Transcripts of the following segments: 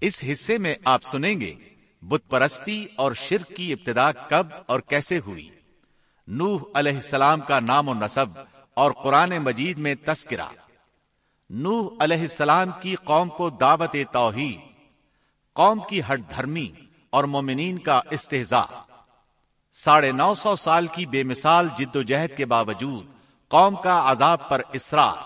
اس حصے میں آپ سنیں گے، بت پرستی اور شرک کی ابتدا کب اور کیسے ہوئی؟ نوح علیہ السلام کا نام و نصب اور قرآن مجید میں تذکرہ۔ نوح علیہ السلام کی قوم کو دعوت توحید، قوم کی ہٹ دھرمی اور مومنین کا استحضاء ساڑھے نو سو سال کی بے مثال جد و جہد کے باوجود قوم کا عذاب پر اسرار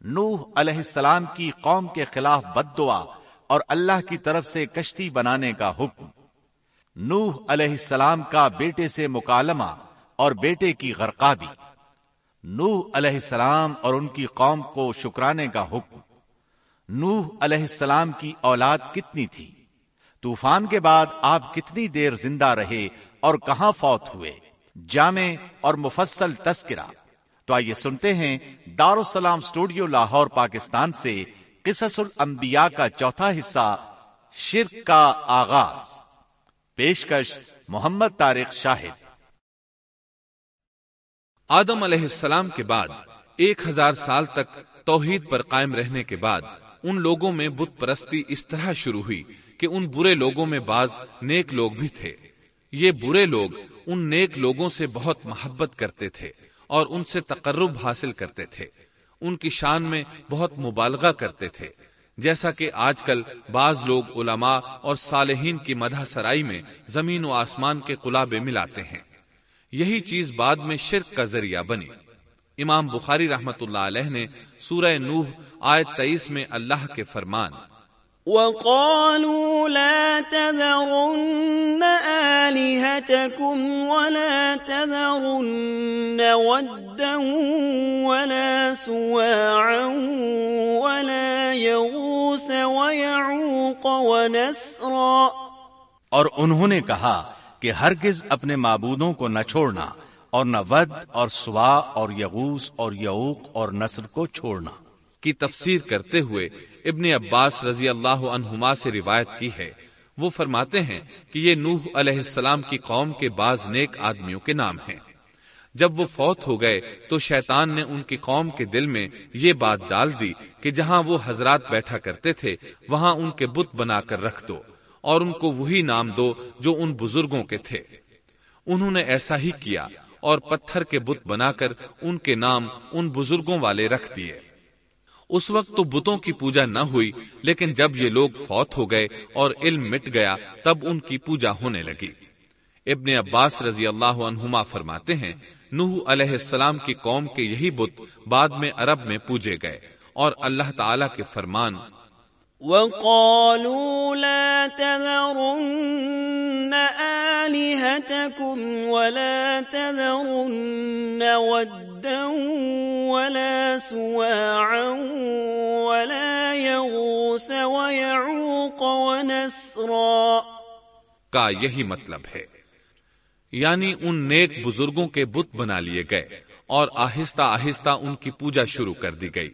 نوح علیہ السلام کی قوم کے خلاف بد دعا اور اللہ کی طرف سے کشتی بنانے کا حکم۔ نوح علیہ السلام کا بیٹے سے مکالمہ اور بیٹے کی غرقابی۔ نوح علیہ السلام اور ان کی قوم کو شکرانے کا حکم۔ نوح علیہ السلام کی اولاد کتنی تھی؟ طوفان کے بعد آپ کتنی دیر زندہ رہے اور کہاں فوت ہوئے؟ جامع اور مفصل تذکرہ۔ تو آئیے سنتے ہیں دارالسلام اسٹوڈیو لاہور، پاکستان سے قصص الانبیاء کا چوتھا حصہ، شرک کا آغاز۔ پیشکش، محمد طارق شاہد۔ آدم علیہ السلام کے بعد، ایک ہزار سال تک توحید پر قائم رہنے کے بعد، ان لوگوں میں بت پرستی اس طرح شروع ہوئی کہ ان برے لوگوں میں بعض نیک لوگ بھی تھے۔ یہ برے لوگ ان نیک لوگوں سے بہت محبت کرتے تھے اور ان سے تقرب حاصل کرتے تھے۔ ان کی شان میں بہت مبالغہ کرتے تھے۔ جیسا کہ آج کل بعض لوگ علماء اور صالحین کی مدح سرائی میں زمین و آسمان کے قلابے ملاتے ہیں۔ یہی چیز بعد میں شرک کا ذریعہ بنی۔ امام بخاری رحمت اللہ علیہ نے سورہ نوح آیت تئیس میں اللہ کے فرمان۔ وقالوا لا تذرن آلهتكم ولا تذرن ودا ولا سواعا ولا يغوس ويعوق ونسرا اور انہوں نے کہا کہ ہرگز اپنے معبودوں کو نہ چھوڑنا اور نہ ود اور سوا اور یغوس اور یعوق اور نصر کو چھوڑنا۔ کی تفسیر کرتے ہوئے ابن عباس رضی اللہ عنہما سے روایت کی ہے۔ وہ فرماتے ہیں کہ یہ نوح علیہ السلام کی قوم کے بعض نیک آدمیوں کے نام ہیں۔ جب وہ فوت ہو گئے تو شیطان نے ان کی قوم کے دل میں یہ بات ڈال دی کہ جہاں وہ حضرات بیٹھا کرتے تھے، وہاں ان کے بت بنا کر رکھ دو اور ان کو وہی نام دو جو ان بزرگوں کے تھے۔ انہوں نے ایسا ہی کیا اور پتھر کے بت بنا کر ان کے نام ان بزرگوں والے رکھ دیے۔ اس وقت تو بتوں کی پوجا نہ ہوئی، لیکن جب یہ لوگ فوت ہو گئے اور علم مٹ گیا، تب ان کی پوجا ہونے لگی۔ ابن عباس رضی اللہ عنہما فرماتے ہیں، نوح علیہ السلام کی قوم کے یہی بت بعد میں عرب میں پوجے گئے اور اللہ تعالی کے فرمان وقالوا لا تذرن آلهتكم ولا تذرن ودا ولا سواعا ولا يغوس ويعوق ونسرا کا یہی مطلب ہے۔ یعنی ان نیک بزرگوں کے بت بنا لیے گئے اور آہستہ آہستہ ان کی پوجا شروع کر دی گئی۔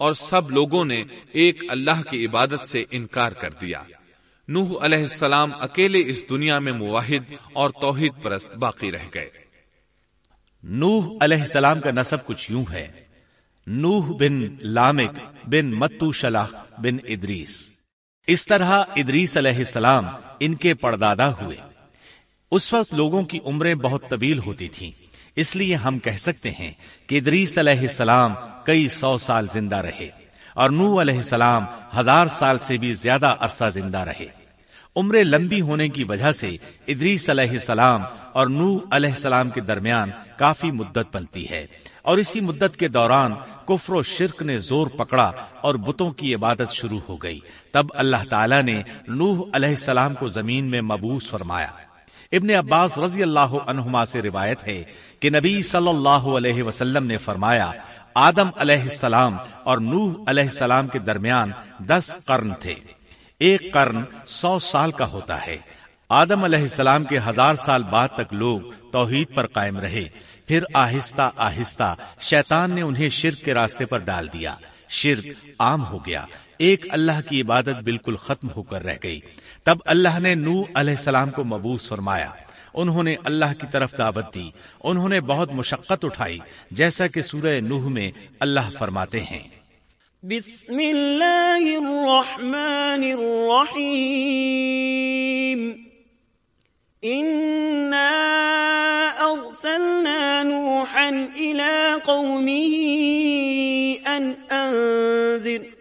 اور سب لوگوں نے ایک اللہ کی عبادت سے انکار کر دیا۔ نوح علیہ السلام اکیلے اس دنیا میں مواحد اور توحید پرست باقی رہ گئے۔ نوح علیہ السلام کا نصب کچھ یوں ہے۔ نوح بن لامک بن متو شلاح بن ادریس۔ اس طرح ادریس علیہ السلام ان کے پردادا ہوئے۔ اس وقت لوگوں کی عمریں بہت طویل ہوتی تھیں۔ اس لیے ہم کہہ سکتے ہیں کہ ادریس علیہ السلام کئی سو سال زندہ رہے اور نو علیہ السلام ہزار سال سے بھی زیادہ عرصہ زندہ رہے۔ عمر لمبی ہونے کی وجہ سے ادریس علیہ السلام اور نو علیہ السلام کے درمیان کافی مدت بنتی ہے اور اسی مدت کے دوران کفر و شرک نے زور پکڑا اور بتوں کی عبادت شروع ہو گئی۔ تب اللہ تعالی نے نوح علیہ السلام کو زمین میں مبوس فرمایا۔ ابن عباس رضی اللہ عنہما سے روایت ہے کہ نبی صلی اللہ علیہ وسلم نے فرمایا آدم علیہ السلام اور نوح علیہ السلام کے درمیان دس قرن تھے۔ ایک قرن سو سال کا ہوتا ہے۔ آدم علیہ السلام کے ہزار سال بعد تک لوگ توحید پر قائم رہے۔ پھر آہستہ آہستہ شیطان نے انہیں شرک کے راستے پر ڈال دیا۔ شرک عام ہو گیا۔ ایک اللہ کی عبادت بالکل ختم ہو کر رہ گئی۔ تب اللہ نے نو علیہ السلام کو مبوس فرمایا۔ انہوں نے اللہ کی طرف دعوت دی۔ انہوں نے بہت مشقت اٹھائی، جیسا کہ سورہ نوح میں اللہ فرماتے ہیں۔ بسم الله الرحمن الرحيم إنا أرسلنا نوحا إلى قومه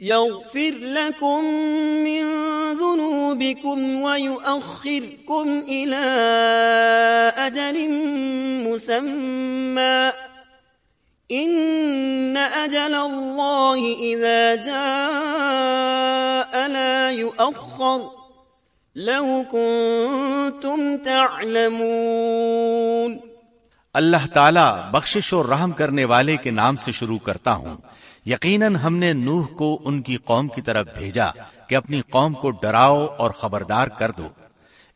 يغفر لكم من ذنوبكم ويؤخركم إلى أجل مسمى. إن أجل الله إذا جاء لا يؤخر. لو كنتم تعلمون. اللہ تعالیٰ بخشش اور رحم کرنے والے کے نام سے شروع کرتا ہوں۔ یقیناً ہم نے نوح کو ان کی قوم کی طرف بھیجا کہ اپنی قوم کو ڈراؤ اور خبردار کر دو۔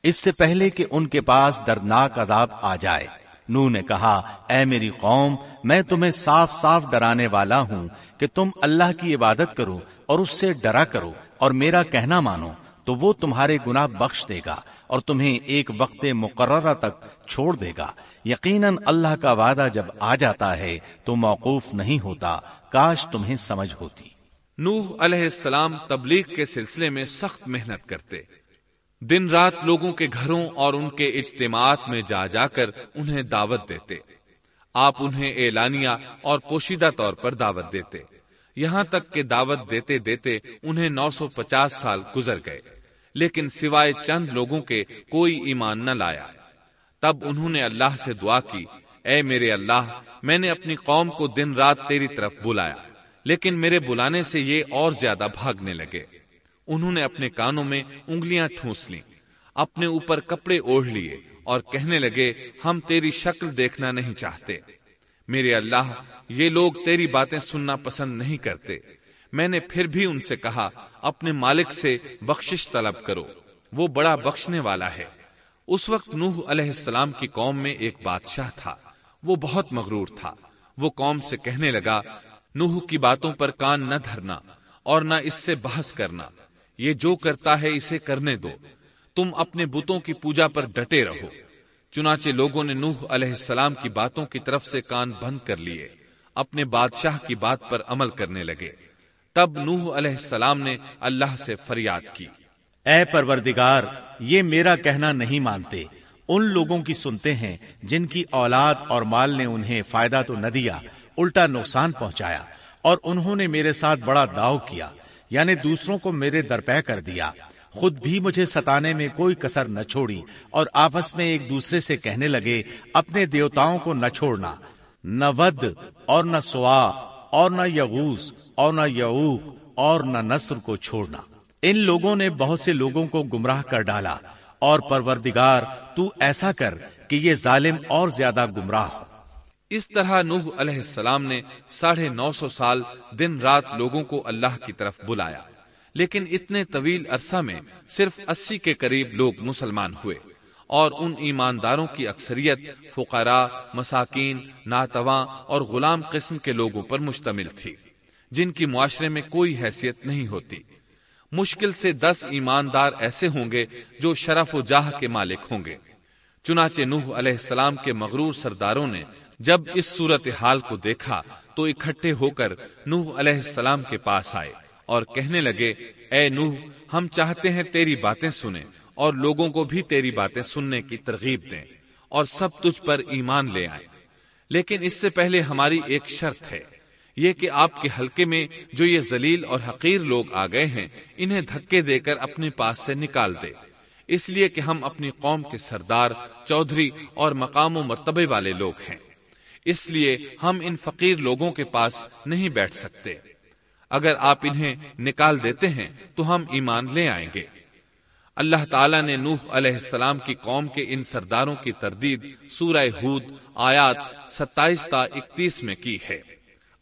اس سے پہلے کہ ان کے پاس دردناک عذاب آ جائے۔ نو نے کہا، اے میری قوم، میں تمہیں صاف صاف ڈرانے والا ہوں کہ تم اللہ کی عبادت کرو اور اس سے ڈرا کرو اور میرا کہنا مانو، تو وہ تمہارے گناہ بخش دے گا اور تمہیں ایک وقت مقررہ تک چھوڑ دے گا۔ یقیناً اللہ کا وعدہ جب آ جاتا ہے تو موقوف نہیں ہوتا۔ کاش تمہیں سمجھ ہوتی۔ نوح علیہ السلام تبلیغ کے سلسلے میں سخت محنت کرتے۔ دن رات لوگوں کے گھروں اور ان کے اجتماعات میں جا جا کر انہیں دعوت دیتے۔ آپ انہیں اعلانیہ اور پوشیدہ طور پر دعوت دیتے۔ یہاں تک کہ دعوت دیتے دیتے انہیں نو سو پچاس سال گزر گئے۔ لیکن سوائے چند لوگوں کے کوئی ایمان نہ لایا۔ تب انہوں نے اللہ سے دعا کی، اے میرے اللہ، میں نے اپنی قوم کو دن رات تیری طرف بلایا، لیکن میرے بلانے سے یہ اور زیادہ بھاگنے لگے۔ انہوں نے اپنے کانوں میں انگلیاں ٹھونس لی اپنے اوپر کپڑے اوڑھ لیے اور کہنے لگے، ہم تیری شکل دیکھنا نہیں چاہتے۔ میرے اللہ، یہ لوگ تیری باتیں سننا پسند نہیں کرتے۔ میں نے پھر بھی ان سے کہا، اپنے مالک سے بخشش طلب کرو، وہ بڑا بخشنے والا ہے۔ اس وقت نوح علیہ السلام کی قوم میں ایک بادشاہ تھا۔ وہ بہت مغرور تھا۔ وہ قوم سے کہنے لگا، نوح کی باتوں پر کان نہ دھرنا اور نہ اس سے بحث کرنا۔ یہ جو کرتا ہے اسے کرنے دو۔ تم اپنے بتوں کی پوجا پر ڈٹے رہو۔ چنانچہ لوگوں نے نوح علیہ السلام کی باتوں کی طرف سے کان بند کر لیے۔ اپنے بادشاہ کی بات پر عمل کرنے لگے۔ تب نوح علیہ السلام نے اللہ سے فریاد کی۔ اے پروردگار، یہ میرا کہنا نہیں مانتے۔ ان لوگوں کی سنتے ہیں جن کی اولاد اور مال نے انہیں فائدہ تو نہ دیا، الٹا نقصان پہنچایا، اور انہوں نے میرے ساتھ بڑا داؤ کیا یعنی دوسروں کو میرے درپے کر دیا۔ خود بھی مجھے ستانے میں کوئی کسر نہ چھوڑی، اور آپس میں ایک دوسرے سے کہنے لگے، اپنے دیوتاؤں کو نہ چھوڑنا۔ نہ ود اور نہ سوا اور نہ یغوس اور نہ یعوق اور نہ نصر کو چھوڑنا۔ ان لوگوں نے بہت سے لوگوں کو گمراہ کر ڈالا اور پروردگار تو ایسا کر کہ یہ ظالم اور زیادہ گمراہ ہو۔ اس طرح نوح علیہ السلام نے ساڑھے نو سو سال دن رات لوگوں کو اللہ کی طرف بلایا۔ لیکن اتنے طویل عرصہ میں صرف اسی کے قریب لوگ مسلمان ہوئے اور ان ایمانداروں کی اکثریت فقراء، مساکین، ناتواں اور غلام قسم کے لوگوں پر مشتمل تھی، جن کی معاشرے میں کوئی حیثیت نہیں ہوتی۔ مشکل سے دس ایماندار ایسے ہوں گے جو شرف و جاہ کے مالک ہوں گے۔ چنانچہ نوح علیہ السلام کے مغرور سرداروں نے جب اس صورت حال کو دیکھا تو اکٹھے ہو کر نوح علیہ السلام کے پاس آئے اور کہنے لگے، اے نوح، ہم چاہتے ہیں تیری باتیں سنیں اور لوگوں کو بھی تیری باتیں سننے کی ترغیب دیں اور سب تجھ پر ایمان لے آئیں۔ لیکن اس سے پہلے ہماری ایک شرط ہے۔ یہ کہ آپ کے حلقے میں جو یہ ذلیل اور حقیر لوگ آ گئے ہیں، انہیں دھکے دے کر اپنے پاس سے نکال دے۔ اس لیے کہ ہم اپنی قوم کے سردار، چودھری اور مقام و مرتبے والے لوگ ہیں۔ اس لیے ہم ان فقیر لوگوں کے پاس نہیں بیٹھ سکتے۔ اگر آپ انہیں نکال دیتے ہیں، تو ہم ایمان لے آئیں گے۔ اللہ تعالیٰ نے نوح علیہ السلام کی قوم کے ان سرداروں کی تردید سورہ ہود آیات ستائیس تا اکتیس میں کی ہے۔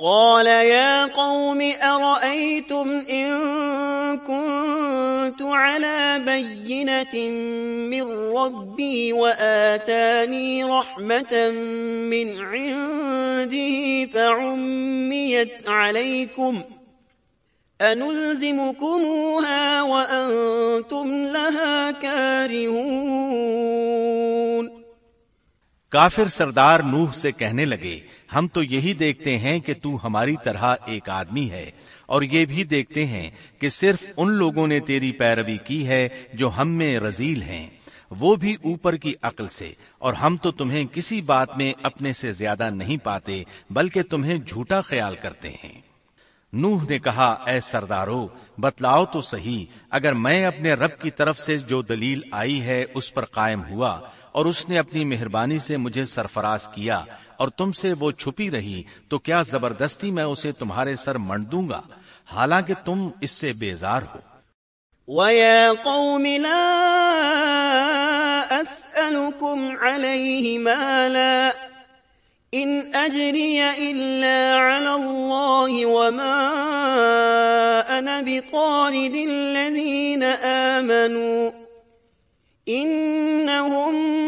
قال يا قوم أرأيتم إن كنت على بينة من ربي وآتاني رحمة من عنده فعميت عليكم أنلزمكموها وأنتم لها كارهون کافر سردار نوح سے کہنے لگے، ہم تو یہی دیکھتے ہیں کہ تو ہماری طرح ایک آدمی ہے، اور یہ بھی دیکھتے ہیں کہ صرف ان لوگوں نے تیری پیروی کی ہے جو ہم میں رزیل ہیں۔ وہ بھی اوپر کی عقل سے، اور ہم تو تمہیں کسی بات میں اپنے سے زیادہ نہیں پاتے، بلکہ تمہیں جھوٹا خیال کرتے ہیں۔ نوح نے کہا، اے سردارو، بتلاؤ تو صحیح، اگر میں اپنے رب کی طرف سے جو دلیل آئی ہے، اس پر قائم ہوا اور اس نے اپنی مہربانی سے مجھے سرفراز کیا اور تم سے وہ چھپی رہی، تو کیا زبردستی میں اسے تمہارے سر منڈ دوں گا؟ حالانکہ تم اس سے بیزار ہو۔ وَيَا قَوْمِ لَا أَسْأَلُكُمْ عَلَيْهِ مَالًا إِنْ أَجْرِيَ إِلَّا عَلَى اللَّهِ وَمَا أَنَا بِطَارِدِ الَّذِينَ آمَنُوا إِنَّهُمْ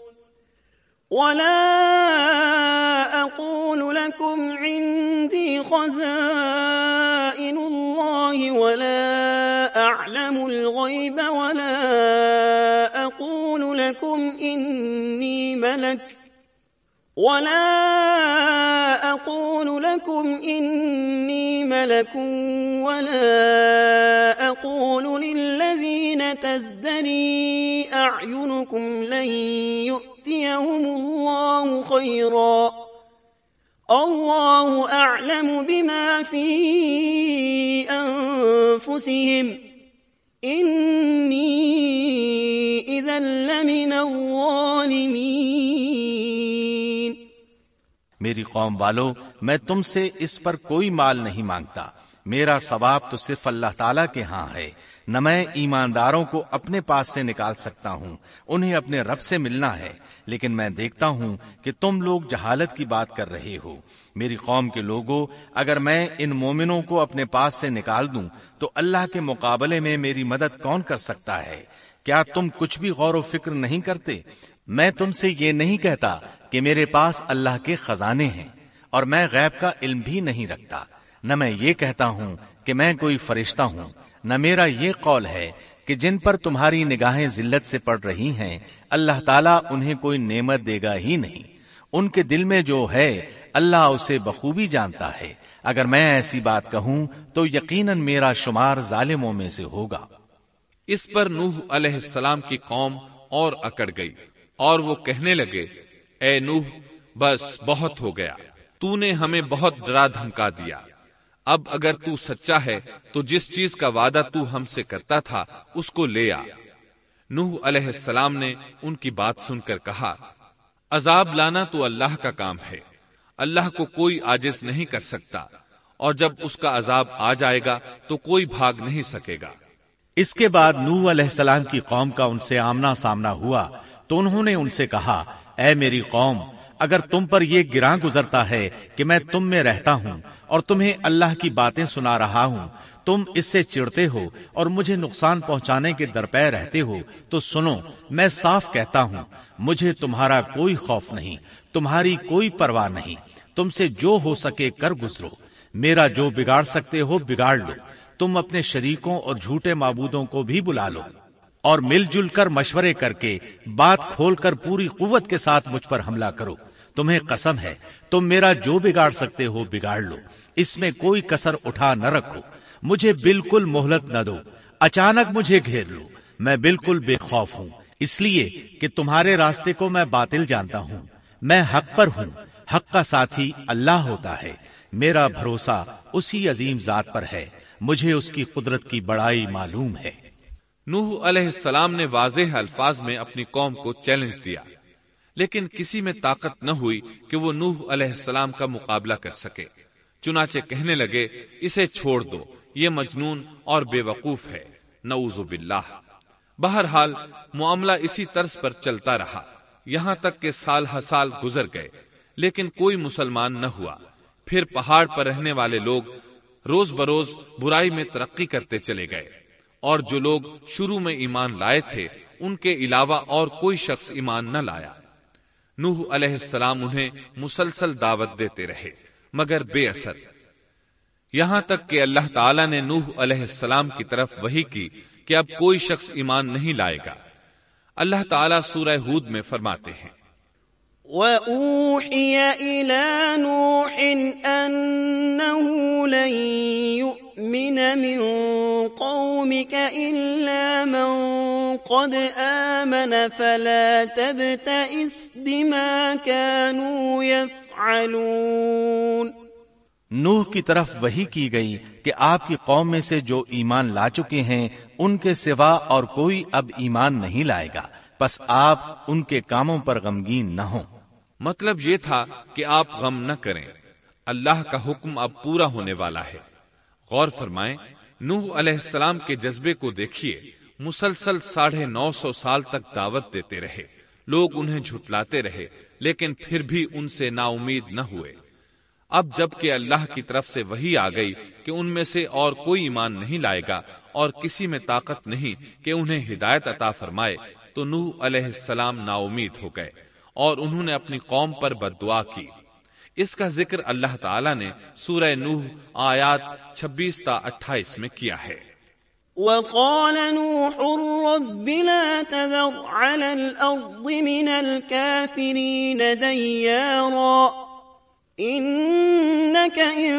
ولا أقول لكم عندي خزائن الله ولا أعلم الغيب ولا أقول لكم إني ملك ولا أقول لكم إني ملك ولا أقول للذين تزدري أعينكم لن يؤتيهم الله خيرا الله أعلم بما في أنفسهم إني إذا لمن الظالمين میری قوم والو، میں تم سے اس پر کوئی مال نہیں مانگتا۔ میرا ثواب تو صرف اللہ تعالیٰ کے ہاں ہے۔ نہ میں ایمانداروں کو اپنے پاس سے نکال سکتا ہوں، انہیں اپنے رب سے ملنا ہے۔ لیکن میں دیکھتا ہوں کہ تم لوگ جہالت کی بات کر رہے ہو۔ میری قوم کے لوگوں، اگر میں ان مومنوں کو اپنے پاس سے نکال دوں، تو اللہ کے مقابلے میں میری مدد کون کر سکتا ہے؟ کیا تم کچھ بھی غور و فکر نہیں کرتے؟ میں تم سے یہ نہیں کہتا کہ میرے پاس اللہ کے خزانے ہیں اور میں غیب کا علم بھی نہیں رکھتا۔ نہ میں یہ کہتا ہوں کہ میں کوئی فرشتہ ہوں، نہ میرا یہ قول ہے کہ جن پر تمہاری نگاہیں ذلت سے پڑ رہی ہیں، اللہ تعالیٰ انہیں کوئی نعمت دے گا ہی نہیں۔ ان کے دل میں جو ہے، اللہ اسے بخوبی جانتا ہے۔ اگر میں ایسی بات کہوں تو یقیناً میرا شمار ظالموں میں سے ہوگا۔ اس پر نوح علیہ السلام کی قوم اور اکڑ گئی۔ اور وہ کہنے لگے، اے نوح، بس بہت ہو گیا۔ تو نے ہمیں بہت ڈرا دھمکا دیا۔ اب اگر تو سچا ہے، تو جس چیز کا وعدہ تو ہم سے کرتا تھا، اس کو لے آ۔ نوح علیہ السلام نے ان کی بات سن کر کہا، عذاب لانا تو اللہ کا کام ہے۔ اللہ کو کوئی آجز نہیں کر سکتا۔ اور جب اس کا عذاب آ جائے گا، تو کوئی بھاگ نہیں سکے گا۔ اس کے بعد نوح علیہ السلام کی قوم کا ان سے آمنا سامنا ہوا۔ تو انہوں نے ان سے کہا، اے میری قوم، اگر تم پر یہ گراں گزرتا ہے کہ میں تم میں رہتا ہوں اور تمہیں اللہ کی باتیں سنا رہا ہوں، تم اس سے چڑتے ہو اور مجھے نقصان پہنچانے کے درپے رہتے ہو، تو سنو، میں صاف کہتا ہوں، مجھے تمہارا کوئی خوف نہیں، تمہاری کوئی پرواہ نہیں، تم سے جو ہو سکے کر گزرو، میرا جو بگاڑ سکتے ہو بگاڑ لو، تم اپنے شریکوں اور جھوٹے معبودوں کو بھی بلا لو. اور مل جل کر مشورے کر کے بات کھول کر پوری قوت کے ساتھ مجھ پر حملہ کرو۔ تمہیں قسم ہے، تم میرا جو بگاڑ سکتے ہو بگاڑ لو۔ اس میں کوئی کسر اٹھا نہ رکھو۔ مجھے بالکل مہلت نہ دو۔ اچانک مجھے گھیر لو۔ میں بالکل بے خوف ہوں۔ اس لیے کہ تمہارے راستے کو میں باطل جانتا ہوں۔ میں حق پر ہوں۔ حق کا ساتھی اللہ ہوتا ہے۔ میرا بھروسہ اسی عظیم ذات پر ہے۔ مجھے اس کی قدرت کی بڑائی معلوم ہے۔ نوح علیہ السلام نے واضح الفاظ میں اپنی قوم کو چیلنج دیا، لیکن کسی میں طاقت نہ ہوئی کہ وہ نوح علیہ السلام کا مقابلہ کر سکے۔ چنانچہ کہنے لگے، اسے چھوڑ دو، یہ مجنون اور بے وقوف ہے۔ نعوذ باللہ۔ بہرحال، معاملہ اسی طرز پر چلتا رہا۔ یہاں تک کہ سال ہر سال گزر گئے، لیکن کوئی مسلمان نہ ہوا۔ پھر پہاڑ پر رہنے والے لوگ روز بروز برائی میں ترقی کرتے چلے گئے۔ اور جو لوگ شروع میں ایمان لائے تھے، ان کے علاوہ اور کوئی شخص ایمان نہ لایا۔ نوح علیہ السلام انہیں مسلسل دعوت دیتے رہے، مگر بے اثر۔ یہاں تک کہ اللہ تعالیٰ نے نوح علیہ السلام کی طرف وہی کی کہ اب کوئی شخص ایمان نہیں لائے گا۔ اللہ تعالیٰ سورہ ہود میں فرماتے ہیں۔ وَأُوحِيَ إِلَى نُوحٍ أَنَّهُ لَن يُؤْمِنَ مِن قَوْمِكَ إِلَّا مَن قَدْ آمَنَ فَلَا تَبْتَئِسْ بِمَا كَانُوا يَفْعَلُونَ نوح کی طرف وہی کی گئی کہ آپ کی قوم میں سے جو ایمان لا چکے ہیں ان کے سوا اور کوئی اب ایمان نہیں لائے گا۔ بس آپ ان کے کاموں پر غمگین نہ ہوں۔ مطلب یہ تھا کہ آپ غم نہ کریں۔ اللہ کا حکم اب پورا ہونے والا ہے۔ غور فرمائیں، نوح علیہ السلام کے جذبے کو دیکھیے، مسلسل ساڑھے نو سو سال تک دعوت دیتے رہے، لوگ انہیں جھٹلاتے رہے، لیکن پھر بھی ان سے نا امید نہ ہوئے۔ اب جبکہ اللہ کی طرف سے وہی آ گئی کہ ان میں سے اور کوئی ایمان نہیں لائے گا اور کسی میں طاقت نہیں کہ انہیں ہدایت عطا فرمائے، تو نوح علیہ السلام نا امید ہو گئے اور انہوں نے اپنی قوم پر بد دعا کی۔ اس کا ذکر اللہ تعالی نے سورہ نوح آیات 26 تا 28 میں کیا ہے۔ وقال نوح رب لا تذر على الأرض من الكافرين ديارا، إنك إن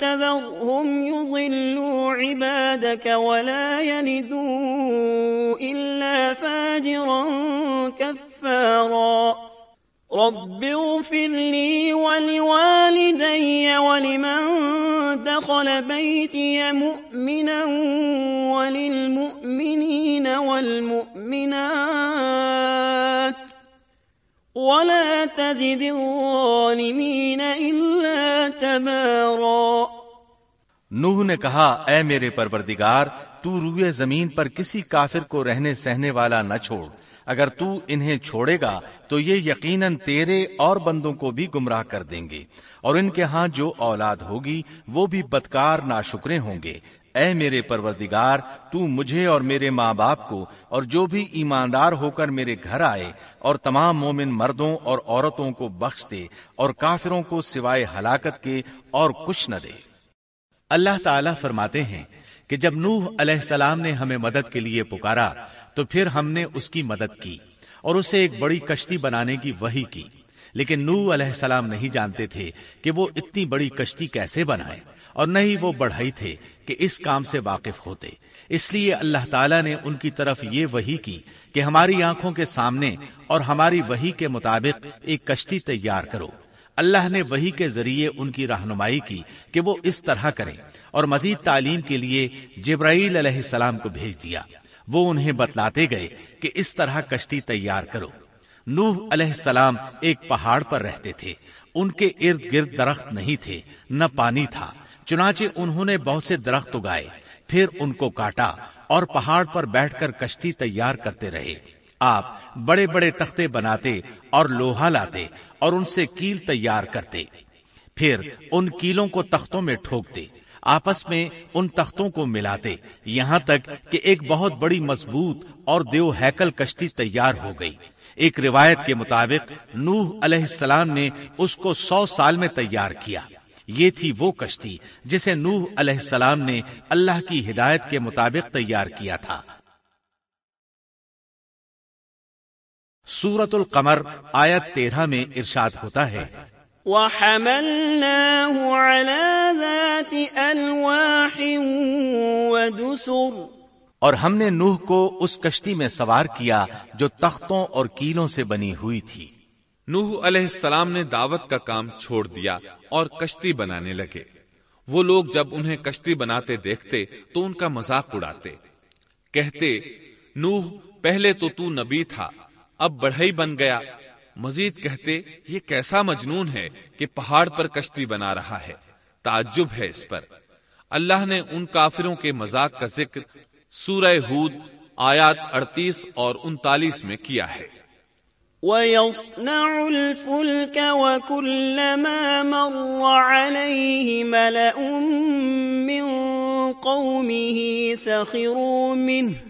تذرهم يضلوا عبادك ولا يلدوا إلا فاجرا كفرا رب اغفر لي ولوالدي ولمن دخل بيتي مؤمنا وللمؤمنين والمؤمنات ولا تزد الظالمين إلا تبارا نوح نے کہا، اے میرے پروردگار، تو روئے زمین پر کسی کافر کو رہنے سہنے والا نہ چھوڑ۔ اگر تو انہیں چھوڑے گا، تو یہ یقیناً تیرے اور بندوں کو بھی گمراہ کر دیں گے۔ اور ان کے ہاں جو اولاد ہوگی، وہ بھی بدکار نا ہوں گے۔ اے میرے پروردگار، تو مجھے اور میرے ماں باپ کو اور جو بھی ایماندار ہو کر میرے گھر آئے اور تمام مومن مردوں اور عورتوں کو بخش دے اور کافروں کو سوائے ہلاکت کے اور کچھ نہ دے۔ اللہ تعالی فرماتے ہیں کہ جب نوح علیہ السلام نے ہمیں مدد کے لیے پکارا تو پھر ہم نے اس کی مدد کی اور اسے ایک بڑی کشتی بنانے کی وہی کی۔ لیکن نو علیہ السلام نہیں جانتے تھے کہ وہ اتنی بڑی کشتی کیسے بنائے اور نہ ہی وہ بڑھائی تھے کہ اس کام سے واقف ہوتے۔ اس لیے اللہ تعالیٰ نے ان کی طرف یہ وہی کی کہ ہماری آنکھوں کے سامنے اور ہماری وہی کے مطابق ایک کشتی تیار کرو۔ اللہ نے وہی کے ذریعے ان کی رہنمائی کی کہ وہ اس طرح کریں اور مزید تعلیم کے لیے جبرائیل علیہ السلام کو بھیج دیا۔ وہ انہیں بتلاتے گئے کہ اس طرح کشتی تیار کرو۔ نوح علیہ السلام ایک پہاڑ پر رہتے تھے۔ ان کے ارد گرد درخت نہیں تھے، نہ پانی تھا۔ چنانچہ انہوں نے بہت سے درخت اگائے، پھر ان کو کاٹا اور پہاڑ پر بیٹھ کر کشتی تیار کرتے رہے۔ آپ بڑے بڑے تختے بناتے اور لوہا لاتے اور ان سے کیل تیار کرتے۔ پھر ان کیلوں کو تختوں میں ٹھوکتے۔ آپس میں ان تختوں کو ملاتے، یہاں تک کہ ایک بہت بڑی مضبوط اور دیو ہیکل کشتی تیار ہو گئی۔ ایک روایت کے مطابق، نوح علیہ السلام نے اس کو سو سال میں تیار کیا۔ یہ تھی وہ کشتی جسے نوح علیہ السلام نے اللہ کی ہدایت کے مطابق تیار کیا تھا۔ سورت القمر آیت تیرہ میں ارشاد ہوتا ہے۔ وحملناه على ذات ألواح ودسر. اور ہم نے نوح کو اس کشتی میں سوار کیا جو تختوں اور کیلوں سے بنی ہوئی تھی۔ نوح علیہ السلام نے دعوت کا کام چھوڑ دیا اور کشتی بنانے لگے۔ وہ لوگ جب انہیں کشتی بناتے دیکھتے تو ان کا مذاق اڑاتے۔ کہتے نوح پہلے تو تو نبی تھا اب بڑھئی بن گیا۔ مزید کہتے، یہ کیسا مجنون ہے کہ پہاڑ پر کشتی بنا رہا ہے، تعجب ہے اس پر۔ اللہ نے ان کافروں کے مذاق کا ذکر سورہ ہود آیات اڑتیس اور انتالیس میں کیا ہے۔ وَيَصْنَعُ الْفُلْكَ وَكُلَّمَا مَرَّ عَلَيْهِ مَلَأٌ مِّن قَوْمِهِ سَخِرُوا مِنْهُ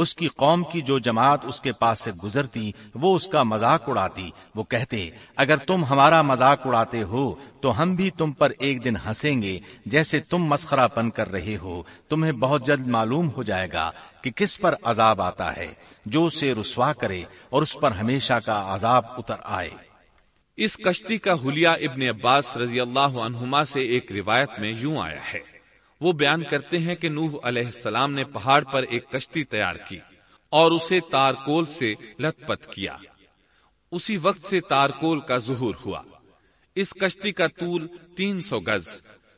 اس کی قوم کی جو جماعت اس کے پاس سے گزرتی، وہ اس کا مذاق اڑاتی۔ وہ کہتے، اگر تم ہمارا مذاق اڑاتے ہو، تو ہم بھی تم پر ایک دن ہنسیں گے، جیسے تم مسخرہ پن کر رہے ہو۔ تمہیں بہت جلد معلوم ہو جائے گا کہ کس پر عذاب آتا ہے، جو اسے رسوا کرے اور اس پر ہمیشہ کا عذاب اتر آئے۔ اس کشتی کا حلیہ ابن عباس رضی اللہ عنہما سے ایک روایت میں یوں آیا ہے۔ وہ بیان کرتے ہیں کہ نوح علیہ السلام نے پہاڑ پر ایک کشتی تیار کی اور اسے تارکول سے لت پت کیا۔ اسی وقت سے تارکول کا ظہور ہوا۔ اس کشتی کا طول تین سو گز،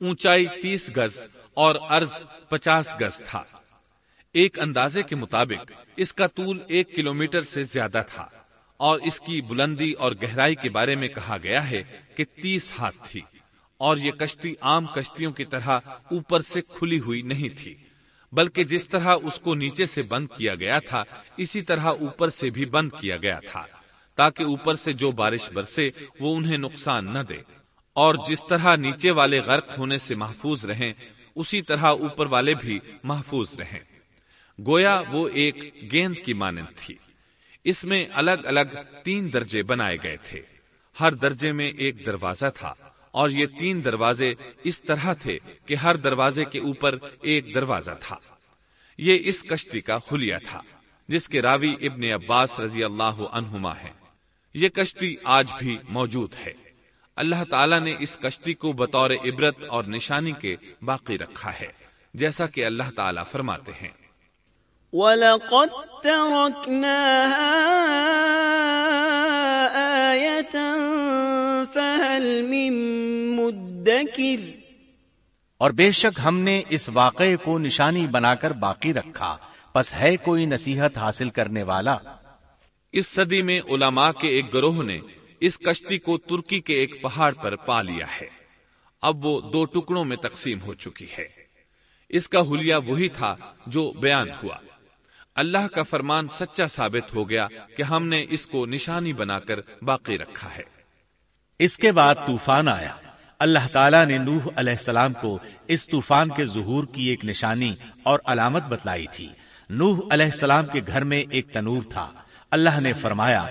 اونچائی تیس گز اور عرض پچاس گز تھا۔ ایک اندازے کے مطابق اس کا طول ایک کلومیٹر سے زیادہ تھا اور اس کی بلندی اور گہرائی کے بارے میں کہا گیا ہے کہ تیس ہاتھ تھی۔ اور یہ کشتی عام کشتیوں کی طرح اوپر سے کھلی ہوئی نہیں تھی، بلکہ جس طرح اس کو نیچے سے بند کیا گیا تھا، اسی طرح اوپر سے بھی بند کیا گیا تھا، تاکہ اوپر سے جو بارش برسے وہ انہیں نقصان نہ دے۔ اور جس طرح نیچے والے غرق ہونے سے محفوظ رہیں، اسی طرح اوپر والے بھی محفوظ رہیں۔ گویا وہ ایک گیند کی مانند تھی۔ اس میں الگ الگ تین درجے بنائے گئے تھے۔ ہر درجے میں ایک دروازہ تھا۔ اور یہ تین دروازے اس طرح تھے کہ ہر دروازے کے اوپر ایک دروازہ تھا۔ یہ اس کشتی کا حلیہ تھا، جس کے راوی ابن عباس رضی اللہ عنہما ہے یہ کشتی آج بھی موجود ہے۔ اللہ تعالیٰ نے اس کشتی کو بطور عبرت اور نشانی کے باقی رکھا ہے، جیسا کہ اللہ تعالیٰ فرماتے ہیں۔ وَلَقَدْ تَرَكْنَاهَا آيَةً اور بے شک ہم نے اس واقعے کو نشانی بنا کر باقی رکھا پس ہے کوئی نصیحت حاصل کرنے والا؟ اس صدی میں علماء کے ایک گروہ نے اس کشتی کو ترکی کے ایک پہاڑ پر پا لیا ہے۔ اب وہ دو ٹکڑوں میں تقسیم ہو چکی ہے۔ اس کا حلیہ وہی تھا جو بیان ہوا۔ اللہ کا فرمان سچا ثابت ہو گیا کہ ہم نے اس کو نشانی بنا کر باقی رکھا ہے۔ اس کے بعد طوفان آیا۔ اللہ تعالیٰ نے نوح علیہ السلام کو اس طوفان کے ظہور کی ایک نشانی اور علامت بتلائی تھی۔ نوح علیہ السلام کے گھر میں ایک تنور تھا۔ اللہ نے فرمایا،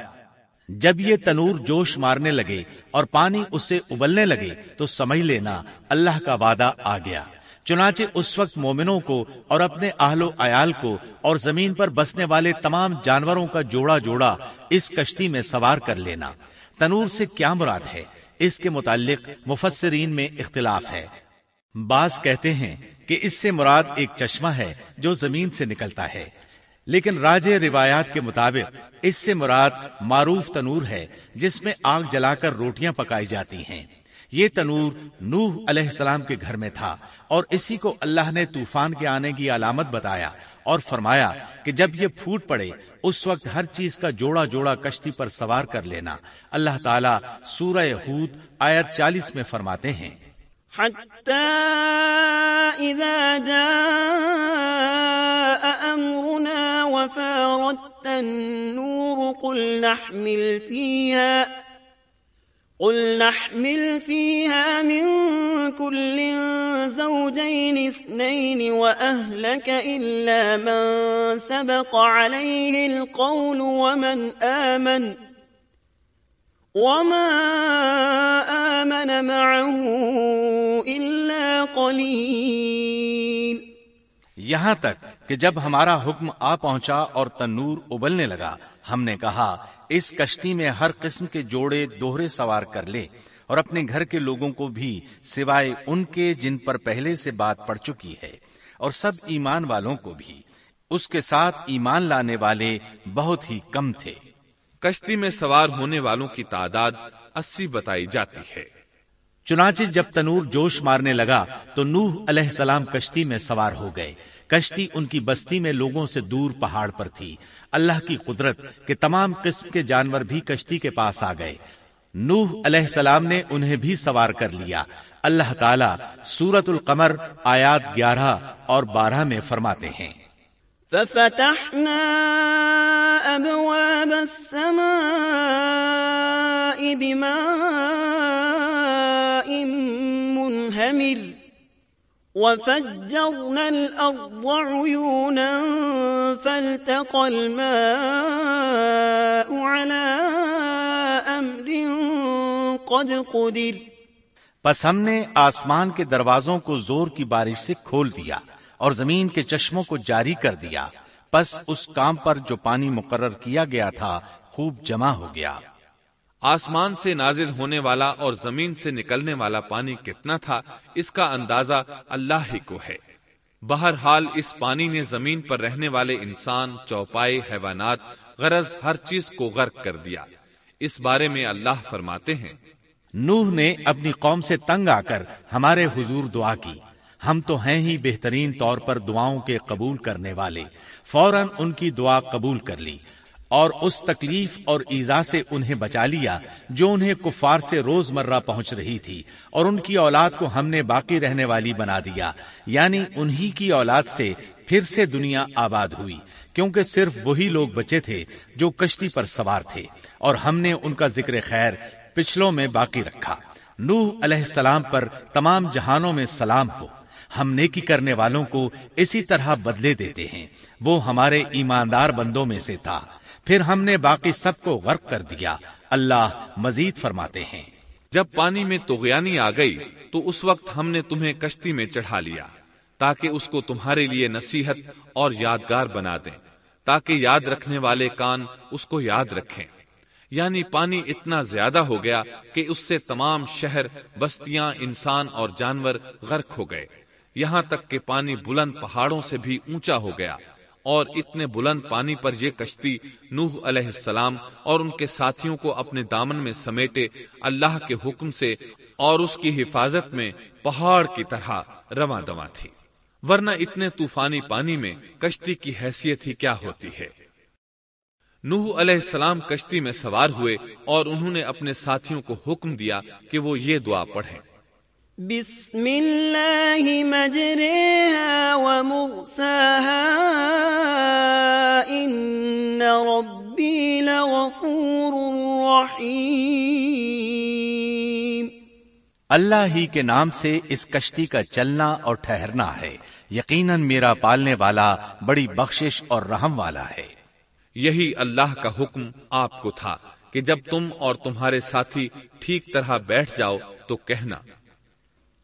جب یہ تنور جوش مارنے لگے اور پانی اس سے ابلنے لگے تو سمجھ لینا اللہ کا وعدہ آ گیا۔ چنانچہ اس وقت مومنوں کو اور اپنے اہل و عیال کو اور زمین پر بسنے والے تمام جانوروں کا جوڑا جوڑا اس کشتی میں سوار کر لینا۔ تنور سے کیا مراد ہے؟ اس کے متعلق مفسرین میں اختلاف ہے۔ بعض کہتے ہیں کہ اس سے مراد ایک چشمہ ہے جو زمین سے نکلتا ہے، لیکن راج روایات کے مطابق اس سے مراد معروف تنور ہے جس میں آگ جلا کر روٹیاں پکائی جاتی ہیں۔ یہ تنور نوح علیہ السلام کے گھر میں تھا اور اسی کو اللہ نے طوفان کے آنے کی علامت بتایا۔ اور فرمایا کہ جب یہ پھوٹ پڑے، اس وقت ہر چیز کا جوڑا جوڑا کشتی پر سوار کر لینا۔ اللہ تعالیٰ سورہ ہود آیت چالیس میں فرماتے ہیں۔ قل نحمل فيها قل نحمل فيها من كل زوجين اثنين وأهلك إلا من سبق عليه القول ومن آمن وما آمن معه إلا قليل یہاں تک کہ جب ہمارا حکم آ پہنچا اور تنور ابلنے لگا، ہم نے کہا اس کشتی میں ہر قسم کے جوڑے دوہرے سوار کر لے اور اپنے گھر کے لوگوں کو بھی سوائے ان کے جن پر پہلے سے بات پڑ چکی ہے اور سب ایمان والوں کو بھی۔ اس کے ساتھ ایمان لانے والے بہت ہی کم تھے۔ کشتی میں سوار ہونے والوں کی تعداد اسی بتائی جاتی ہے۔ چنانچہ جب تنور جوش مارنے لگا تو نوح علیہ السلام کشتی میں سوار ہو گئے۔ کشتی ان کی بستی میں لوگوں سے دور پہاڑ پر تھی۔ اللہ کی قدرت کے تمام قسم کے جانور بھی کشتی کے پاس آ گئے۔ نوح علیہ السلام نے انہیں بھی سوار کر لیا۔ اللہ تعالیٰ سورت القمر آیات گیارہ اور بارہ میں فرماتے ہیں۔ ففتحنا أبواب السماء بماء منهمر۔ وفجرنا الأرض عيونا فالتقى الماء على أمر قد قدر. پس ہم نے آسمان کے دروازوں کو زور کی بارش سے کھول دیا اور زمین کے چشموں کو جاری کر دیا۔ پس اس کام پر جو پانی مقرر کیا گیا تھا، خوب جمع ہو گیا۔ آسمان سے نازل ہونے والا اور زمین سے نکلنے والا پانی کتنا تھا، اس کا اندازہ اللہ ہی کو ہے۔ بہرحال، اس پانی نے زمین پر رہنے والے انسان، چوپائے، حیوانات، غرض، ہر چیز کو غرق کر دیا۔ اس بارے میں اللہ فرماتے ہیں۔ نوح نے اپنی قوم سے تنگ آ کر ہمارے حضور دعا کی۔ ہم تو ہیں ہی بہترین طور پر دعاؤں کے قبول کرنے والے۔ فوراً ان کی دعا قبول کر لی۔ اور اس تکلیف اور ایزا سے انہیں بچا لیا جو انہیں کفار سے روز مرہ پہنچ رہی تھی، اور ان کی اولاد کو ہم نے باقی رہنے والی بنا دیا۔ یعنی انہی کی اولاد سے پھر سے دنیا آباد ہوئی، کیونکہ صرف وہی لوگ بچے تھے جو کشتی پر سوار تھے، اور ہم نے ان کا ذکر خیر پچھلوں میں باقی رکھا۔ نوح علیہ السلام پر تمام جہانوں میں سلام ہو۔ ہم نیکی کرنے والوں کو اسی طرح بدلے دیتے ہیں۔ وہ ہمارے ایماندار بندوں میں سے تھا۔ پھر ہم نے باقی سب کو غرق کر دیا۔ اللہ مزید فرماتے ہیں۔ جب پانی میں تغیانی آ گئی، تو اس وقت ہم نے تمہیں کشتی میں چڑھا لیا، تاکہ اس کو تمہارے لیے نصیحت اور یادگار بنا دیں، تاکہ یاد رکھنے والے کان اس کو یاد رکھیں۔ یعنی پانی اتنا زیادہ ہو گیا کہ اس سے تمام شہر، بستیاں، انسان اور جانور غرق ہو گئے۔ یہاں تک کہ پانی بلند پہاڑوں سے بھی اونچا ہو گیا۔ اور اتنے بلند پانی پر یہ کشتی نوح علیہ السلام اور ان کے ساتھیوں کو اپنے دامن میں سمیٹے اللہ کے حکم سے اور اس کی حفاظت میں پہاڑ کی طرح رواں دواں تھی۔ ورنہ اتنے طوفانی پانی میں کشتی کی حیثیت ہی کیا ہوتی ہے۔ نوح علیہ السلام کشتی میں سوار ہوئے اور انہوں نے اپنے ساتھیوں کو حکم دیا کہ وہ یہ دعا پڑھیں۔ بسم الله مجريها ومرساها. إن ربي لغفور رحيم. اللہ ہی کے نام سے اس کشتی کا چلنا اور ٹھہرنا ہے. یقیناً میرا پالنے والا بڑی بخشش اور رحم والا ہے. یہی اللہ کا حکم آپ کو تھا کہ جب تم اور تمہارے ساتھی ٹھیک طرح بیٹھ جاؤ تو کہنا۔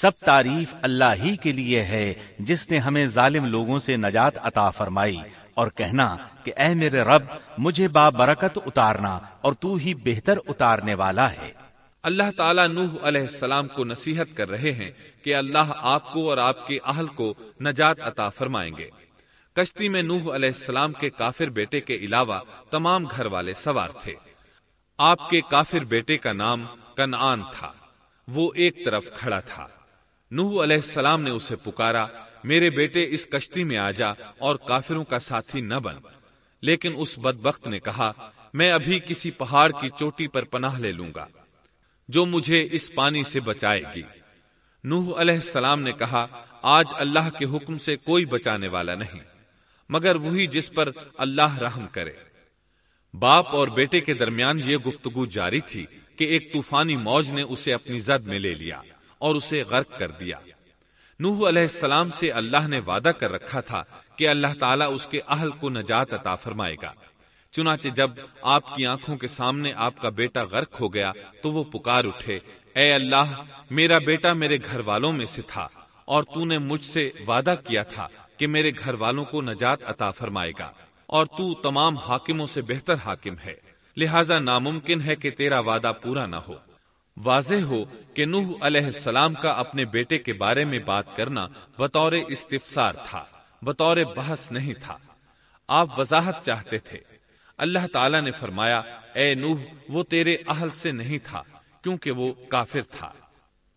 سب تعریف اللہ ہی کے لیے ہے، جس نے ہمیں ظالم لوگوں سے نجات عطا فرمائی۔ اور کہنا کہ اے میرے رب، مجھے با برکت اتارنا اور تو ہی بہتر اتارنے والا ہے۔ اللہ تعالیٰ نوح علیہ السلام کو نصیحت کر رہے ہیں کہ اللہ آپ کو اور آپ کے اہل کو نجات عطا فرمائیں گے۔ کشتی میں نوح علیہ السلام کے کافر بیٹے کے علاوہ تمام گھر والے سوار تھے۔ آپ کے کافر بیٹے کا نام کنعان تھا۔ وہ ایک طرف کھڑا تھا۔ نوح علیہ السلام نے اسے پکارا، میرے بیٹے اس کشتی میں آ جا اور کافروں کا ساتھی نہ بن۔ لیکن اس بدبخت نے کہا، میں ابھی کسی پہاڑ کی چوٹی پر پناہ لے لوں گا، جو مجھے اس پانی سے بچائے گی۔ نوح علیہ السلام نے کہا، آج اللہ کے حکم سے کوئی بچانے والا نہیں، مگر وہی جس پر اللہ رحم کرے۔ باپ اور بیٹے کے درمیان یہ گفتگو جاری تھی کہ ایک طوفانی موج نے اسے اپنی زد میں لے لیا۔ اور اسے غرق کر دیا۔ نوح علیہ السلام سے اللہ نے وعدہ کر رکھا تھا کہ اللہ تعالیٰ اس کے اہل کو نجات عطا فرمائے گا۔ چنانچہ جب آپ کی آنکھوں کے سامنے آپ کا بیٹا غرق ہو گیا تو وہ پکار اٹھے، اے اللہ، میرا بیٹا میرے گھر والوں میں سے تھا اور تو نے مجھ سے وعدہ کیا تھا کہ میرے گھر والوں کو نجات عطا فرمائے گا اور تو تمام حاکموں سے بہتر حاکم ہے۔ لہذا ناممکن ہے کہ تیرا وعدہ پورا نہ ہو۔ واضح ہو کہ نوح علیہ السلام کا اپنے بیٹے کے بارے میں بات کرنا بطور استفسار تھا، بطور بحث نہیں تھا۔ آپ وضاحت چاہتے تھے۔ اللہ تعالی نے فرمایا، اے نوح، وہ تیرے اہل سے نہیں تھا، کیونکہ وہ کافر تھا۔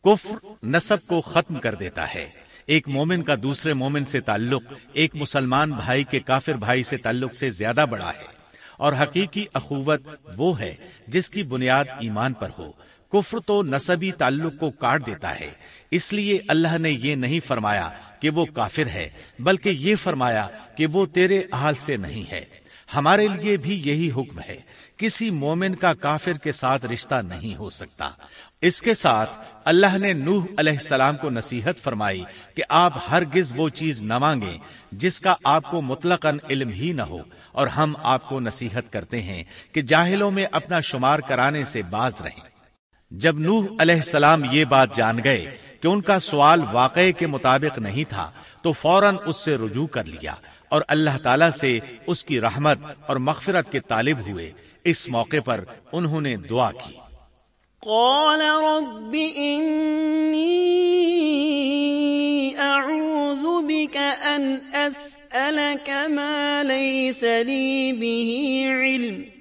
کفر نصب کو ختم کر دیتا ہے۔ ایک مومن کا دوسرے مومن سے تعلق، ایک مسلمان بھائی کے کافر بھائی سے تعلق سے زیادہ بڑا ہے۔ اور حقیقی اخوت وہ ہے جس کی بنیاد ایمان پر ہو۔ کفر تو نصبی تعلق کو کاٹ دیتا ہے۔ اس لیے اللہ نے یہ نہیں فرمایا کہ وہ کافر ہے، بلکہ یہ فرمایا کہ وہ تیرے حال سے نہیں ہے۔ ہمارے لیے بھی یہی حکم ہے۔ کسی مومن کا کافر کے ساتھ رشتہ نہیں ہو سکتا۔ اس کے ساتھ اللہ نے نوح علیہ السلام کو نصیحت فرمائی کہ آپ ہرگز وہ چیز نہ مانگیں جس کا آپ کو مطلق علم ہی نہ ہو۔ اور ہم آپ کو نصیحت کرتے ہیں کہ جاہلوں میں اپنا شمار کرانے سے باز رہیں۔ جب نوح علیہ السلام یہ بات جان گئے کہ ان کا سوال واقعے کے مطابق نہیں تھا، تو فوراً اس سے رجوع کر لیا اور اللہ تعالی سے اس کی رحمت اور مغفرت کے طالب ہوئے۔ اس موقع پر انہوں نے دعا کی۔ قال رب بك ما ليس لي به علم۔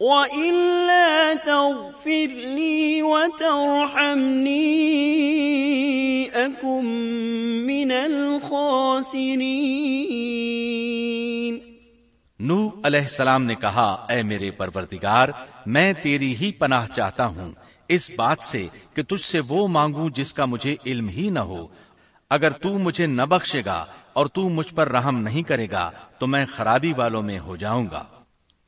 وإلا تغفر لي وترحمني أكن من الخاسرين۔ نو علیہ السلام نے کہا، اے میرے پروردگار، میں تیری ہی پناہ چاہتا ہوں۔ اس بات سے کہ تجھ سے وہ مانگوں جس کا مجھے علم ہی نہ ہو۔ اگر تو مجھے نہ بخشے گا اور تو مجھ پر رحم نہیں کرے گا، تو میں خرابی والوں میں ہو جاؤں گا۔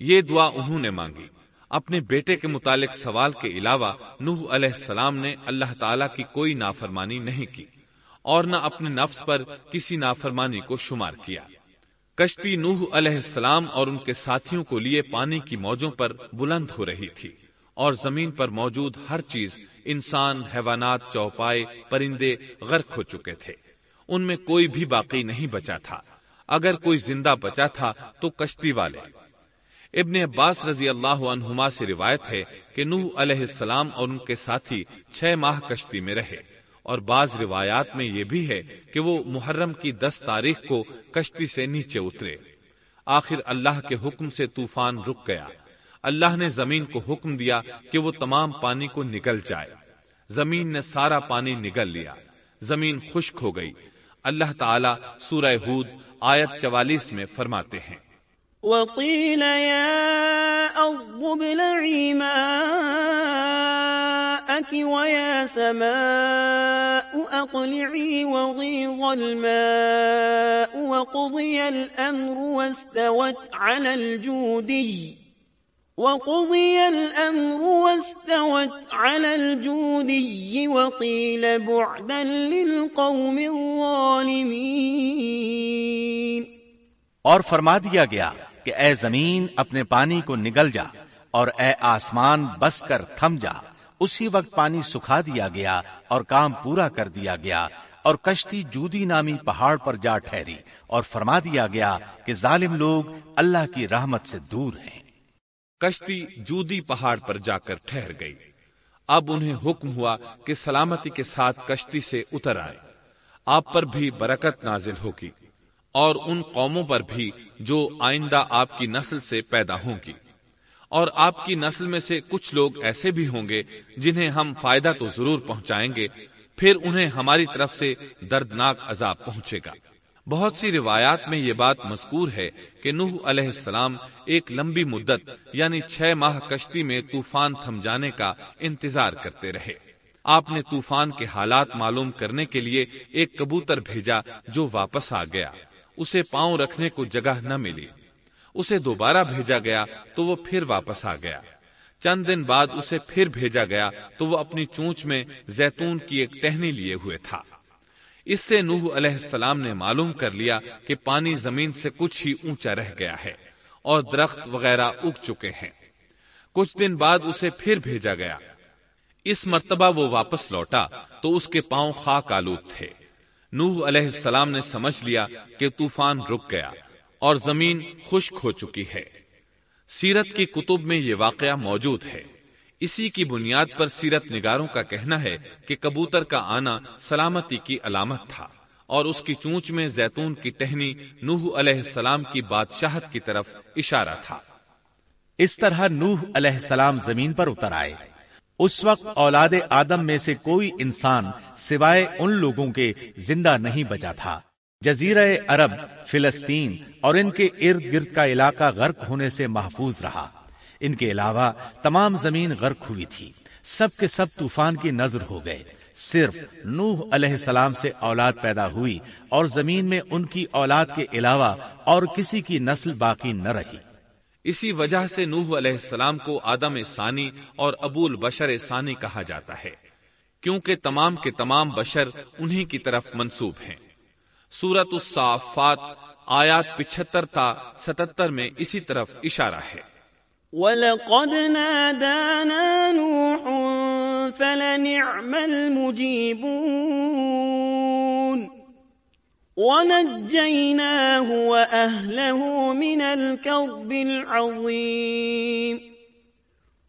یہ دعا انہوں نے مانگی۔ اپنے بیٹے کے متعلق سوال کے علاوہ نوح علیہ السلام نے اللہ تعالیٰ کی کوئی نافرمانی نہیں کی اور نہ اپنے نفس پر کسی نافرمانی کو شمار کیا۔ کشتی نوح علیہ السلام اور ان کے ساتھیوں کو لیے پانی کی موجوں پر بلند ہو رہی تھی اور زمین پر موجود ہر چیز انسان، حیوانات، چوپائے، پرندے غرق ہو چکے تھے۔ ان میں کوئی بھی باقی نہیں بچا تھا۔ اگر کوئی زندہ بچا تھا تو کشتی والے ابن عباس رضی اللہ عنہما سے روایت ہے کہ نوح علیہ السلام اور ان کے ساتھی چھ ماہ کشتی میں رہے۔ اور بعض روایات میں یہ بھی ہے کہ وہ محرم کی دس تاریخ کو کشتی سے نیچے اترے۔ آخر اللہ کے حکم سے طوفان رک گیا۔ اللہ نے زمین کو حکم دیا کہ وہ تمام پانی کو نگل جائے۔ زمین نے سارا پانی نگل لیا۔ زمین خشک ہو گئی۔ اللہ تعالی سورہ ہود آیت چوالیس میں فرماتے ہیں۔ وقيل يا أرض ابلعي ماءك ويا سماء أقلعي وغيظ الماء وقضي الأمر واستوت على الجودي وقضي الأمر واستوت على الجودي وقيل بعدا للقوم الظالمين اور فرما دیا گیا کہ اے زمین اپنے پانی کو نگل جا اور اے آسمان بس کر تھم جا۔ اسی وقت پانی سکھا دیا گیا اور کام پورا کر دیا گیا اور کشتی جودی نامی پہاڑ پر جا ٹھہری اور فرما دیا گیا کہ ظالم لوگ اللہ کی رحمت سے دور ہیں۔ کشتی جودی پہاڑ پر جا کر ٹھہر گئی۔ اب انہیں حکم ہوا کہ سلامتی کے ساتھ کشتی سے اتر آئے آپ پر بھی برکت نازل ہوگی۔ اور ان قوموں پر بھی جو آئندہ آپ کی نسل سے پیدا ہوں گی۔ اور آپ کی نسل میں سے کچھ لوگ ایسے بھی ہوں گے جنہیں ہم فائدہ تو ضرور پہنچائیں گے، پھر انہیں ہماری طرف سے دردناک عذاب پہنچے گا۔ بہت سی روایات میں یہ بات مذکور ہے کہ نوح علیہ السلام ایک لمبی مدت یعنی چھ ماہ کشتی میں طوفان تھم جانے کا انتظار کرتے رہے۔ آپ نے طوفان کے حالات معلوم کرنے کے لیے ایک کبوتر بھیجا جو واپس آ گیا۔ اسے پاؤں رکھنے کو جگہ نہ ملی۔ اسے دوبارہ بھیجا گیا تو وہ پھر واپس آ گیا۔ چند دن بعد اسے پھر بھیجا گیا تو وہ اپنی چونچ میں زیتون کی ایک ٹہنی لیے ہوئے تھا۔ اس سے نوح علیہ السلام نے معلوم کر لیا کہ پانی زمین سے کچھ ہی اونچا رہ گیا ہے اور درخت وغیرہ اگ چکے ہیں۔ کچھ دن بعد اسے پھر بھیجا گیا۔ اس مرتبہ وہ واپس لوٹا تو اس کے پاؤں خاک آلود تھے۔ نوح علیہ السلام نے سمجھ لیا کہ طوفان رک گیا اور زمین خشک ہو چکی ہے۔ سیرت کی کتب میں یہ واقعہ موجود ہے۔ اسی کی بنیاد پر سیرت نگاروں کا کہنا ہے کہ کبوتر کا آنا سلامتی کی علامت تھا اور اس کی چونچ میں زیتون کی ٹہنی نوح علیہ السلام کی بادشاہت کی طرف اشارہ تھا۔ اس طرح نوح علیہ السلام زمین پر اتر آئے۔ اس وقت اولاد آدم میں سے کوئی انسان سوائے ان لوگوں کے زندہ نہیں بچا تھا۔ جزیرہ عرب، فلسطین اور ان کے ارد گرد کا علاقہ غرق ہونے سے محفوظ رہا۔ ان کے علاوہ تمام زمین غرق ہوئی تھی۔ سب کے سب طوفان کی نظر ہو گئے۔ صرف نوح علیہ السلام سے اولاد پیدا ہوئی اور زمین میں ان کی اولاد کے علاوہ اور کسی کی نسل باقی نہ رہی۔ اسی وجہ سے نوح علیہ السلام کو آدم ثانی اور ابو البشر ثانی کہا جاتا ہے، کیونکہ تمام کے تمام بشر انہی کی طرف منسوب ہیں۔ سورت الصافات آیات پچھتر تا ستتر میں اسی طرف اشارہ ہے۔ وَلَقَدْ نَادَانَا نُوحٌ فَلَنِعْمَ الْمُجِيبُونَ وَنَجَّيْنَاهُ وَأَهْلَهُ مِنَ الْكَرْبِ الْعَظِيمِ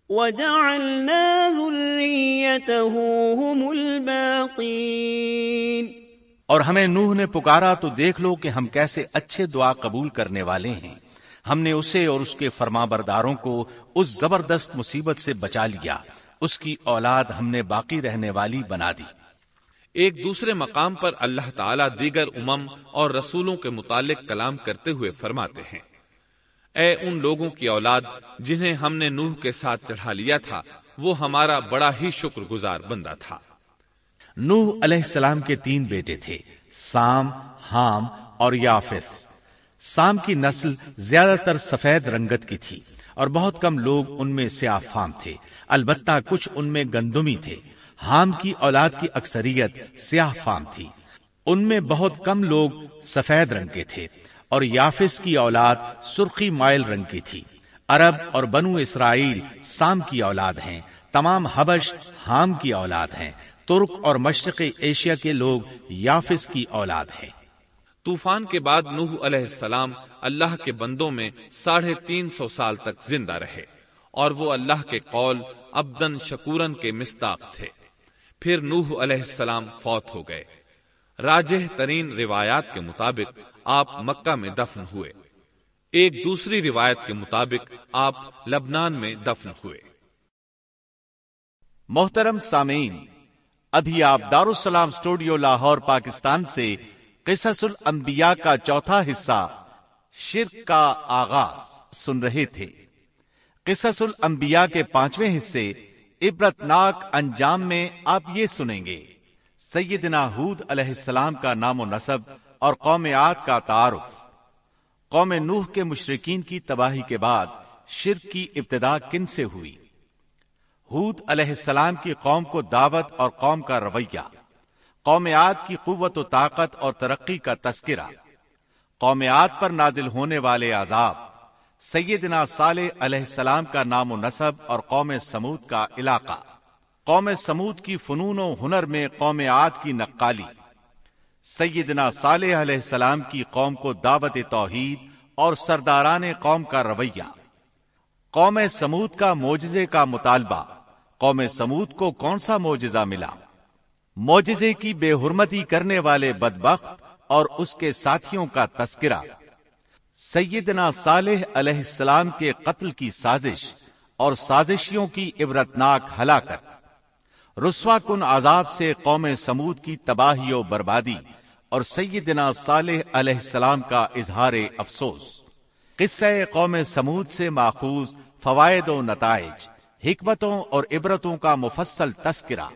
وَجَعَلْنَا ذُرِّيَّتَهُ هُمُ الْبَاقِينَ اور ہمیں نوح نے پکارا تو دیکھ لو کہ ہم کیسے اچھے دعا قبول کرنے والے ہیں۔ ہم نے اسے اور اس کے فرما برداروں کو اس زبردست مصیبت سے بچا لیا۔ اس کی اولاد ہم نے باقی رہنے والی بنا دی۔ ایک دوسرے مقام پر اللہ تعالیٰ دیگر امم اور رسولوں کے متعلق کلام کرتے ہوئے فرماتے ہیں۔ اے ان لوگوں کی اولاد جنہیں ہم نے نوح کے ساتھ چڑھا لیا تھا، وہ ہمارا بڑا ہی شکر گزار بندہ تھا۔ نوح علیہ السلام کے تین بیٹے تھے، سام ہام اور یافس سام کی نسل زیادہ تر سفید رنگت کی تھی اور بہت کم لوگ ان میں سیاہ فام تھے، البتہ کچھ ان میں گندمی تھے۔ ہام کی اولاد کی اکثریت سیاہ فام تھی۔ ان میں بہت کم لوگ سفید رنگ کے تھے اور یافس کی اولاد سرخی مائل رنگ کی تھی۔ عرب اور بنو اسرائیل سام کی اولاد ہیں۔ تمام حبش ہام کی اولاد ہیں۔ ترک اور مشرقی ایشیا کے لوگ یافس کی اولاد ہیں۔ طوفان کے بعد نوح علیہ السلام اللہ کے بندوں میں ساڑھے تین سو سال تک زندہ رہے اور وہ اللہ کے قول ابدن شکورن کے مستاق تھے۔ پھر نوح علیہ السلام فوت ہو گئے۔ راجہ ترین روایات کے مطابق آپ مکہ میں دفن ہوئے۔ ایک دوسری روایت کے مطابق آپ لبنان میں دفن ہوئے۔ محترم سامعین، ابھی آپ دارالسلام اسٹوڈیو لاہور، پاکستان سے قصص الانبیاء کا چوتھا حصہ، شرک کا آغاز سن رہے تھے۔ قصص الانبیاء کے پانچویں حصے عبرت ناک انجام میں آپ یہ سنیں گے، سیدنا حود علیہ السلام کا نام و نصب اور قوم عاد کا تعارف۔ قوم نوح کے مشرقین کی تباہی کے بعد شرک کی ابتدا کن سے ہوئی؟ حود علیہ السلام کی قوم کو دعوت اور قوم کا رویہ، قوم عاد کی قوت و طاقت اور ترقی کا تذکرہ۔ قوم عاد پر نازل ہونے والے عذاب سیدنا صالح علیہ السلام کا نام و نصب اور قوم سمود کا علاقہ۔ قوم سمود کی فنون و ہنر میں قوم عاد کی نقالی۔ سیدنا صالح علیہ السلام کی قوم کو دعوت توحید اور سرداران قوم کا رویہ۔ قوم سمود کا موجزے کا مطالبہ۔ قوم سمود کو کون سا موجزہ ملا؟ موجزے کی بے حرمتی کرنے والے بدبخت اور اس کے ساتھیوں کا تذکرہ۔ سیدنا صالح علیہ السلام کے قتل کی سازش اور سازشیوں کی عبرتناک ہلاکت۔ رسوا کن عذاب سے قوم سمود کی تباہی و بربادی اور سیدنا صالح علیہ السلام کا اظہار افسوس۔ قصہ قوم سمود سے ماخوذ، فوائد و نتائج، حکمتوں اور عبرتوں کا مفصل تذکرہ۔